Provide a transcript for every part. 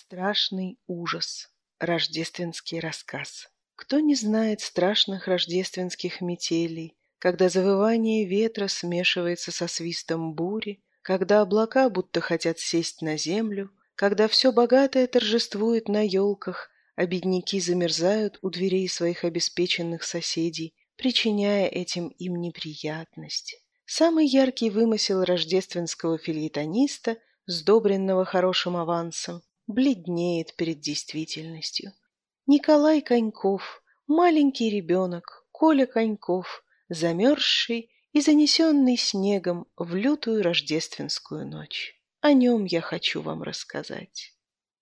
Страшный ужас. Рождественский рассказ. Кто не знает страшных рождественских метелей, когда завывание ветра смешивается со свистом бури, когда облака будто хотят сесть на землю, когда все богатое торжествует на елках, а бедняки замерзают у дверей своих обеспеченных соседей, причиняя этим им неприятность. Самый яркий вымысел рождественского филитониста, сдобренного хорошим авансом, бледнеет перед действительностью. Николай Коньков, маленький ребенок, Коля Коньков, замерзший и занесенный снегом в лютую рождественскую ночь. О нем я хочу вам рассказать.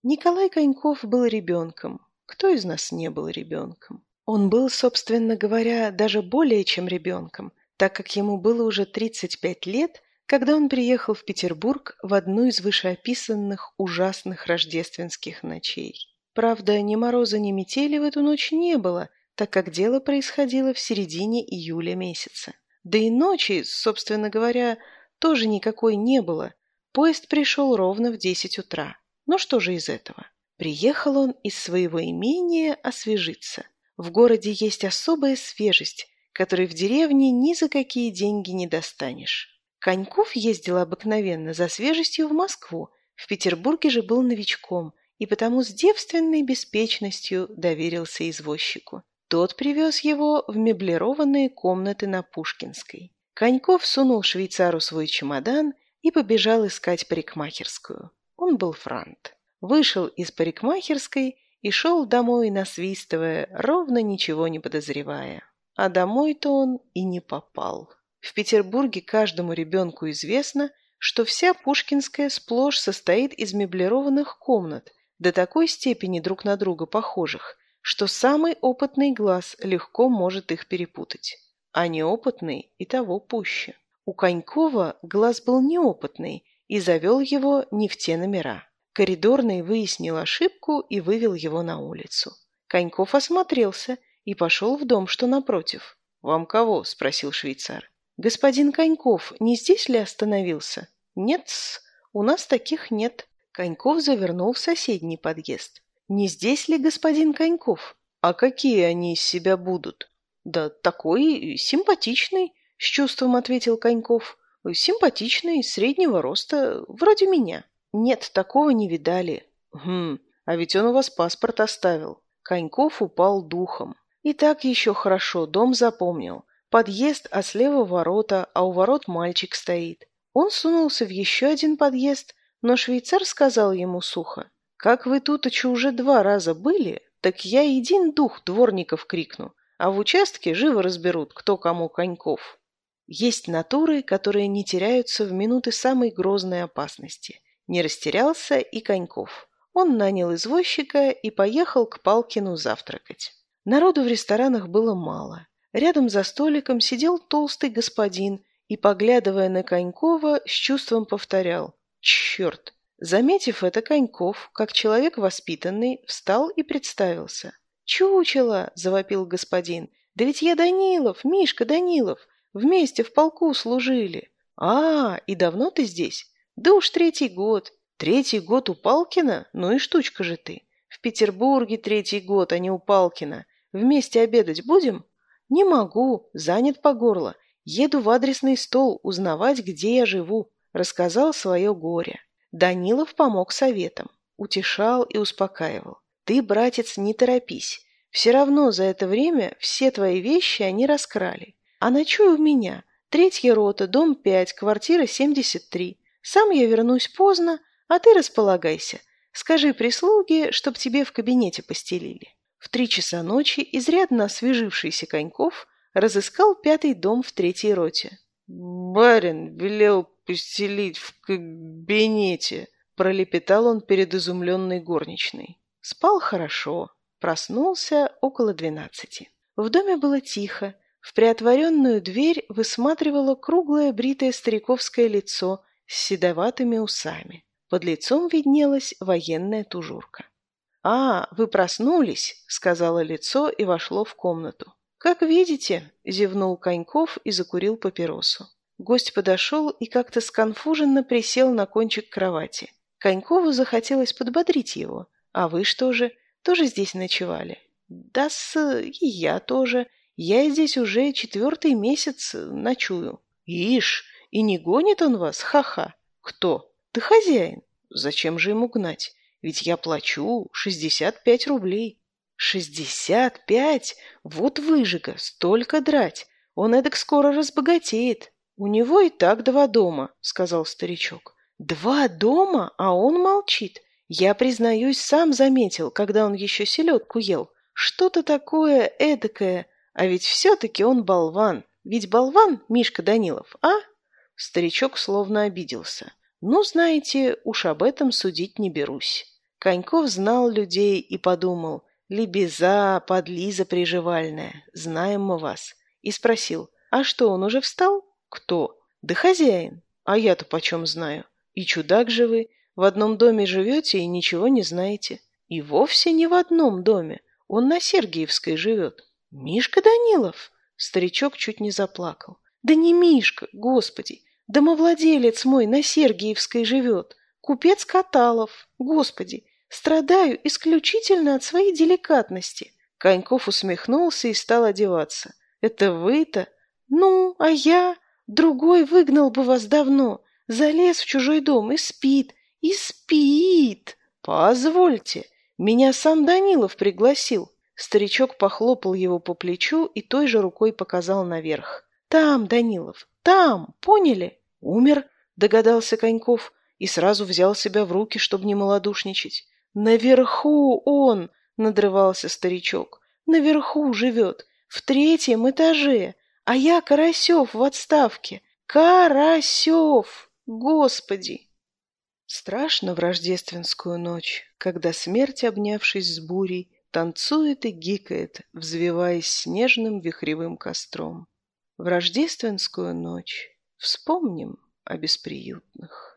Николай Коньков был ребенком. Кто из нас не был ребенком? Он был, собственно говоря, даже более чем ребенком, так как ему было уже 35 лет, когда он приехал в Петербург в одну из вышеописанных ужасных рождественских ночей. Правда, ни мороза, ни метели в эту ночь не было, так как дело происходило в середине июля месяца. Да и ночи, собственно говоря, тоже никакой не было. Поезд пришел ровно в десять утра. Ну что же из этого? Приехал он из своего имения освежиться. В городе есть особая свежесть, которой в деревне ни за какие деньги не достанешь. Коньков ездил обыкновенно за свежестью в Москву, в Петербурге же был новичком и потому с девственной беспечностью доверился извозчику. Тот привез его в меблированные комнаты на Пушкинской. Коньков сунул швейцару свой чемодан и побежал искать парикмахерскую. Он был франт. Вышел из парикмахерской и шел домой, насвистывая, ровно ничего не подозревая. А домой-то он и не попал. В Петербурге каждому ребенку известно, что вся Пушкинская сплошь состоит из меблированных комнат, до такой степени друг на друга похожих, что самый опытный глаз легко может их перепутать, а неопытный и того пуще. У Конькова глаз был неопытный и завел его не в те номера. Коридорный выяснил ошибку и вывел его на улицу. Коньков осмотрелся и пошел в дом, что напротив. «Вам кого?» – спросил швейцар. «Господин Коньков не здесь ли остановился?» «Нет, у нас таких нет». Коньков завернул в соседний подъезд. «Не здесь ли господин Коньков?» «А какие они из себя будут?» «Да такой симпатичный», — с чувством ответил Коньков. «Симпатичный, среднего роста, вроде меня». «Нет, такого не видали». «Хм, а ведь он у вас паспорт оставил». Коньков упал духом. И так еще хорошо, дом запомнил. Подъезд, а слева ворота, а у ворот мальчик стоит. Он сунулся в еще один подъезд, но швейцар сказал ему сухо. «Как вы тут уже два раза были, так я един дух дворников крикну, а в участке живо разберут, кто кому коньков». Есть натуры, которые не теряются в минуты самой грозной опасности. Не растерялся и Коньков. Он нанял извозчика и поехал к Палкину завтракать. Народу в ресторанах было мало. Рядом за столиком сидел толстый господин и, поглядывая на Конькова, с чувством повторял «Черт!». Заметив это, Коньков, как человек воспитанный, встал и представился. «Чучело!» – завопил господин. «Да ведь я Данилов, Мишка Данилов. Вместе в полку служили». «А, и давно ты здесь?» «Да уж третий год». «Третий год у Палкина? Ну и штучка же ты». «В Петербурге третий год, а не у Палкина. Вместе обедать будем?» «Не могу, занят по горло. Еду в адресный стол узнавать, где я живу», — рассказал свое горе. Данилов помог советам, утешал и успокаивал. «Ты, братец, не торопись. Все равно за это время все твои вещи они раскрали. А ночуй у меня. Третья рота, дом 5, квартира 73. Сам я вернусь поздно, а ты располагайся. Скажи прислуге, чтоб тебе в кабинете постелили». В три часа ночи изрядно освежившийся Коньков разыскал пятый дом в третьей роте. «Барин велел постелить в кабинете», — пролепетал он перед изумленной горничной. Спал хорошо, проснулся около двенадцати. В доме было тихо, в приотворенную дверь высматривало круглое бритое стариковское лицо с седоватыми усами. Под лицом виднелась военная тужурка. «А, вы проснулись», — сказала лицо и вошло в комнату. «Как видите», — зевнул Коньков и закурил папиросу. Гость подошел и как-то сконфуженно присел на кончик кровати. Конькову захотелось подбодрить его. «А вы что же, тоже здесь ночевали?» «Да-с, и я тоже. Я здесь уже четвертый месяц ночую». «Ишь, и не гонит он вас? Ха-ха!» «Кто?» «Ты хозяин. Зачем же ему гнать? Ведь я плачу шестьдесят пять рублей». «Шестьдесят пять? Вот выжига, столько драть. Он эдак скоро разбогатеет. У него и так два дома», — сказал старичок. «Два дома? А он молчит. Я, признаюсь, сам заметил, когда он еще селедку ел. Что-то такое эдакое. А ведь все-таки он болван. Ведь болван Мишка Данилов, а?» Старичок словно обиделся. «Ну, знаете, уж об этом судить не берусь». Коньков знал людей и подумал, «Лебеза, подлиза приживальная, знаем мы вас». И спросил, «А что, он уже встал?» «Кто?» «Да хозяин. А я-то почем знаю?» И чудак же вы. В одном доме живете и ничего не знаете. И вовсе не в одном доме. Он на Сергиевской живет. Мишка Данилов. Старичок чуть не заплакал. Да не Мишка, господи. Домовладелец мой на Сергиевской живет. Купец Каталов. Господи, страдаю исключительно от своей деликатности. Коньков усмехнулся и стал одеваться. Это вы-то? Ну, а я? Другой выгнал бы вас давно. Залез в чужой дом и спит, и спит. Позвольте, меня сам Данилов пригласил. Старичок похлопал его по плечу и той же рукой показал наверх. Там, Данилов, там, поняли? Умер, догадался Коньков и сразу взял себя в руки, чтобы не малодушничать. Наверху он, надрывался старичок. Наверху живет, в третьем этаже, а я Карасев в отставке. Карасев! Господи! Страшно в рождественскую ночь, когда смерть, обнявшись с бурей, танцует и гикает, взвиваясь снежным вихревым костром. В рождественскую ночь вспомним о бесприютных.